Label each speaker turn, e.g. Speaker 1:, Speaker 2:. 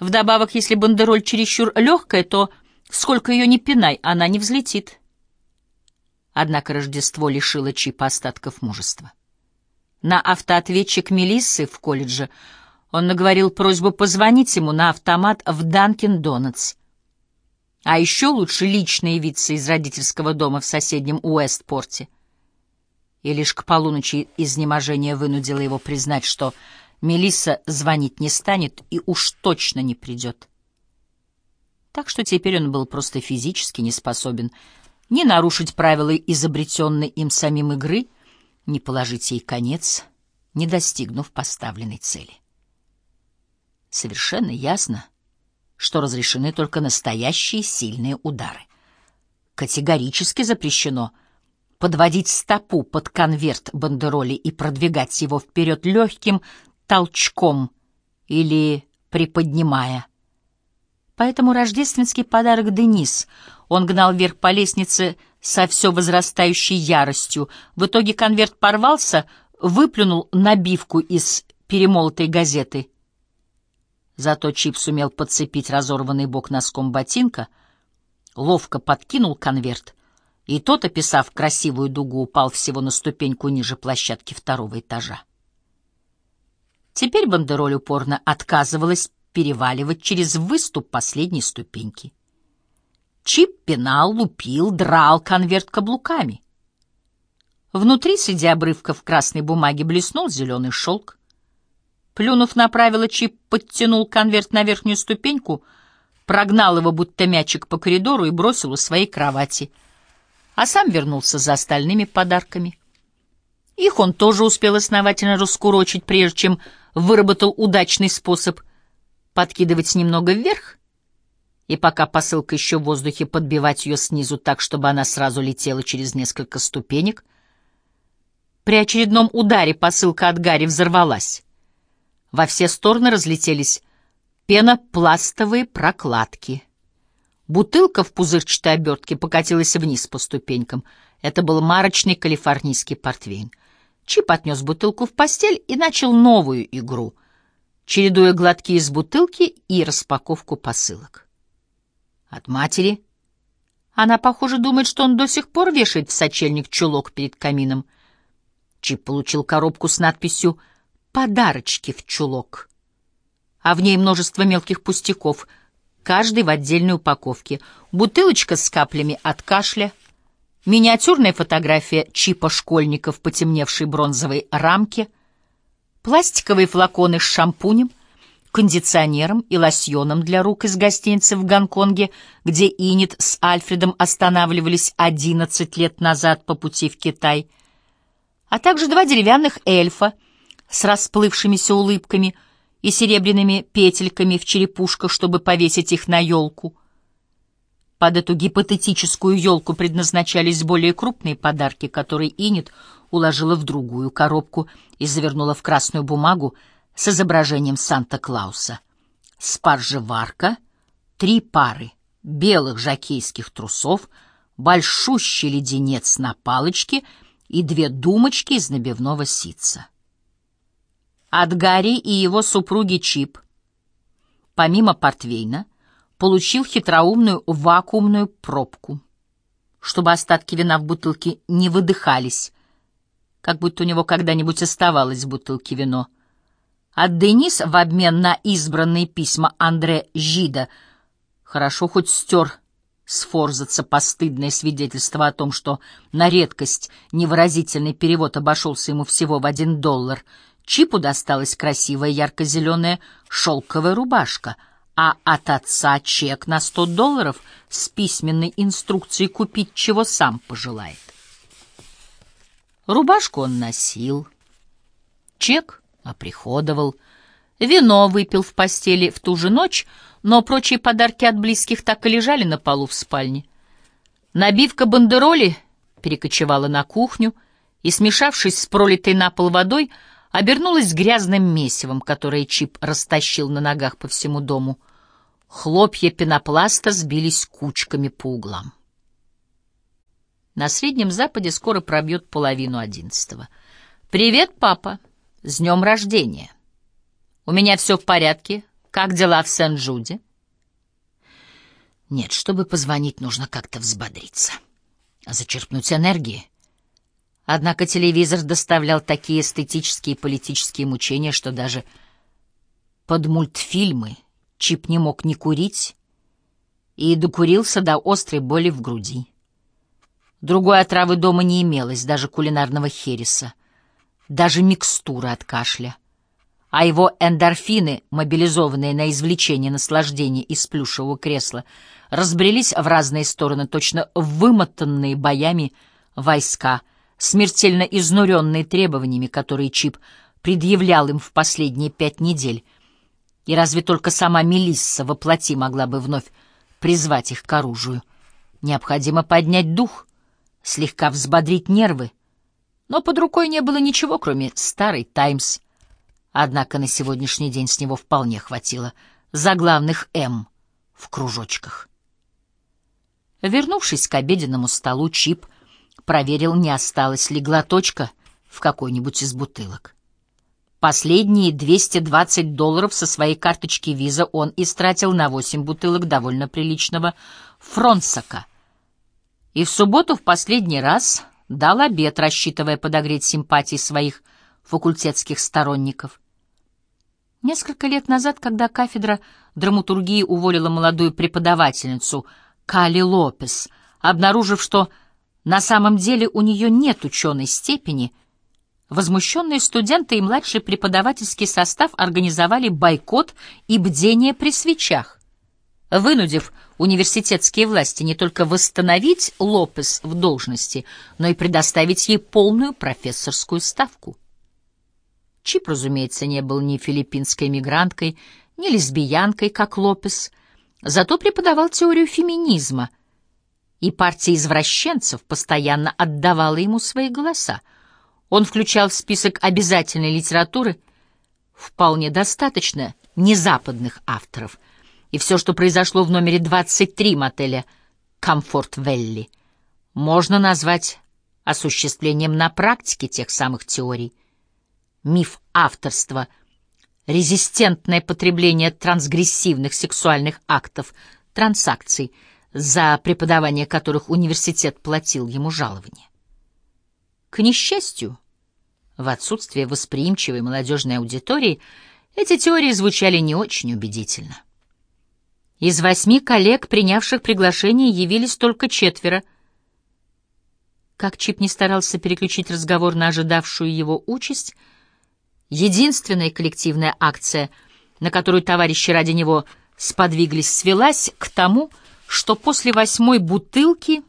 Speaker 1: Вдобавок, если бандероль чересчур легкая, то сколько ее ни пинай, она не взлетит. Однако Рождество лишило Чипа остатков мужества. На автоответчик Мелиссы в колледже он наговорил просьбу позвонить ему на автомат в Данкин Донатс. А еще лучше лично явиться из родительского дома в соседнем Уэстпорте. И лишь к полуночи изнеможение вынудило его признать, что Мелисса звонить не станет и уж точно не придет. Так что теперь он был просто физически не способен ни нарушить правила изобретенной им самим игры, ни положить ей конец, не достигнув поставленной цели. Совершенно ясно, что разрешены только настоящие сильные удары. Категорически запрещено подводить стопу под конверт бандероли и продвигать его вперед легким толчком или приподнимая. Поэтому рождественский подарок Денис он гнал вверх по лестнице со все возрастающей яростью. В итоге конверт порвался, выплюнул набивку из перемолотой газеты. Зато Чип сумел подцепить разорванный бок носком ботинка, ловко подкинул конверт, и тот, описав красивую дугу, упал всего на ступеньку ниже площадки второго этажа. Теперь бандероль упорно отказывалась переваливать через выступ последней ступеньки. Чип пинал, лупил, драл конверт каблуками. Внутри, среди обрывков красной бумаги, блеснул зеленый шелк. Плюнув на правило, Чип подтянул конверт на верхнюю ступеньку, прогнал его, будто мячик, по коридору и бросил у своей кровати, а сам вернулся за остальными подарками. Их он тоже успел основательно раскурочить, прежде чем выработал удачный способ подкидывать немного вверх, и пока посылка еще в воздухе, подбивать ее снизу так, чтобы она сразу летела через несколько ступенек. При очередном ударе посылка от Гарри взорвалась. Во все стороны разлетелись пенопластовые прокладки. Бутылка в пузырчатой обертке покатилась вниз по ступенькам. Это был марочный калифорнийский портвейн. Чип отнес бутылку в постель и начал новую игру, чередуя глотки из бутылки и распаковку посылок. От матери. Она, похоже, думает, что он до сих пор вешает в сочельник чулок перед камином. Чип получил коробку с надписью «Подарочки в чулок», а в ней множество мелких пустяков, каждый в отдельной упаковке, бутылочка с каплями от кашля, миниатюрная фотография Чипа школьника в потемневшей бронзовой рамке, пластиковые флаконы с шампунем, кондиционером и лосьоном для рук из гостиницы в Гонконге, где Инит с Альфредом останавливались 11 лет назад по пути в Китай, а также два деревянных эльфа с расплывшимися улыбками и серебряными петельками в черепушках, чтобы повесить их на елку. Под эту гипотетическую елку предназначались более крупные подарки, которые Инит уложила в другую коробку и завернула в красную бумагу, с изображением Санта-Клауса. Спаржеварка, три пары белых жакейских трусов, большущий леденец на палочке и две думочки из набивного ситца. От Гарри и его супруги Чип, помимо портвейна, получил хитроумную вакуумную пробку, чтобы остатки вина в бутылке не выдыхались, как будто у него когда-нибудь оставалось в бутылке вино — от Денис в обмен на избранные письма Андре Жида хорошо хоть стер с Форзаца постыдное свидетельство о том, что на редкость невыразительный перевод обошелся ему всего в один доллар. Чипу досталась красивая ярко-зеленая шелковая рубашка, а от отца чек на сто долларов с письменной инструкцией купить, чего сам пожелает. Рубашку он носил. Чек оприходовал, вино выпил в постели в ту же ночь, но прочие подарки от близких так и лежали на полу в спальне. Набивка бандероли перекочевала на кухню и, смешавшись с пролитой на пол водой, обернулась грязным месивом, которое Чип растащил на ногах по всему дому. Хлопья пенопласта сбились кучками по углам. На Среднем Западе скоро пробьет половину одиннадцатого. «Привет, папа!» С днем рождения! У меня все в порядке, Как дела в Сен-Джуде? Нет, чтобы позвонить, нужно как-то взбодриться, зачерпнуть энергии. Однако телевизор доставлял такие эстетические и политические мучения, что даже под мультфильмы Чип не мог ни курить и докурился до острой боли в груди. Другой отравы дома не имелось, даже кулинарного хереса, даже микстуры от кашля. А его эндорфины, мобилизованные на извлечение наслаждения из плюшевого кресла, разбрелись в разные стороны, точно вымотанные боями войска, смертельно изнуренные требованиями, которые Чип предъявлял им в последние пять недель. И разве только сама Мелисса воплоти могла бы вновь призвать их к оружию? Необходимо поднять дух — слегка взбодрить нервы. Но под рукой не было ничего, кроме старой «Таймс». Однако на сегодняшний день с него вполне хватило заглавных «М» в кружочках. Вернувшись к обеденному столу, Чип проверил, не осталась ли глоточка в какой-нибудь из бутылок. Последние 220 долларов со своей карточки виза он истратил на 8 бутылок довольно приличного фронсака, и в субботу в последний раз дал обед, рассчитывая подогреть симпатии своих факультетских сторонников. Несколько лет назад, когда кафедра драматургии уволила молодую преподавательницу Кали Лопес, обнаружив, что на самом деле у нее нет ученой степени, возмущенные студенты и младший преподавательский состав организовали бойкот и бдение при свечах, вынудив университетские власти не только восстановить Лопес в должности, но и предоставить ей полную профессорскую ставку. Чип, разумеется, не был ни филиппинской мигранткой, ни лесбиянкой, как Лопес, зато преподавал теорию феминизма, и партия извращенцев постоянно отдавала ему свои голоса. Он включал в список обязательной литературы вполне достаточно незападных авторов — и все, что произошло в номере 23 мотеля «Комфорт Велли», можно назвать осуществлением на практике тех самых теорий. Миф авторства, резистентное потребление трансгрессивных сексуальных актов, транзакций, за преподавание которых университет платил ему жалование. К несчастью, в отсутствие восприимчивой молодежной аудитории, эти теории звучали не очень убедительно. Из восьми коллег, принявших приглашение, явились только четверо. Как Чип не старался переключить разговор на ожидавшую его участь, единственная коллективная акция, на которую товарищи ради него сподвиглись, свелась к тому, что после восьмой бутылки